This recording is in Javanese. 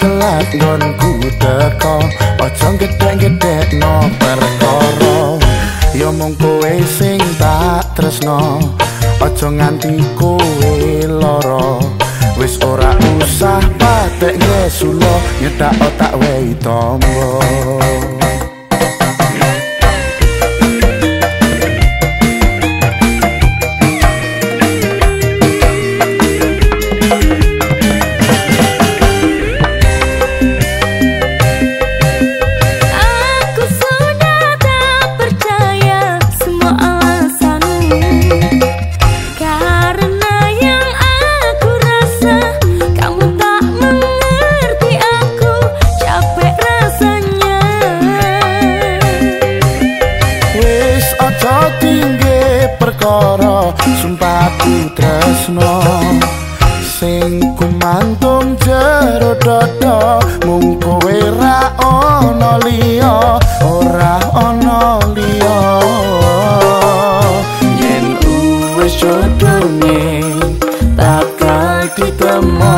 telat nggonku teko aja gedhe-gedhe no perkara. Ya mung kowe sing tak tresno aja nganti kowe lara. Wis ora usah patek ngesulo nyetak otak wae tombo perkara sumpahku tresno. Sing kumantung jero dada mung kowe ra ono liya ora ono liya. Yen wis jodone bakal ditemu